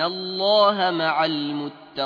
الله مع المتقين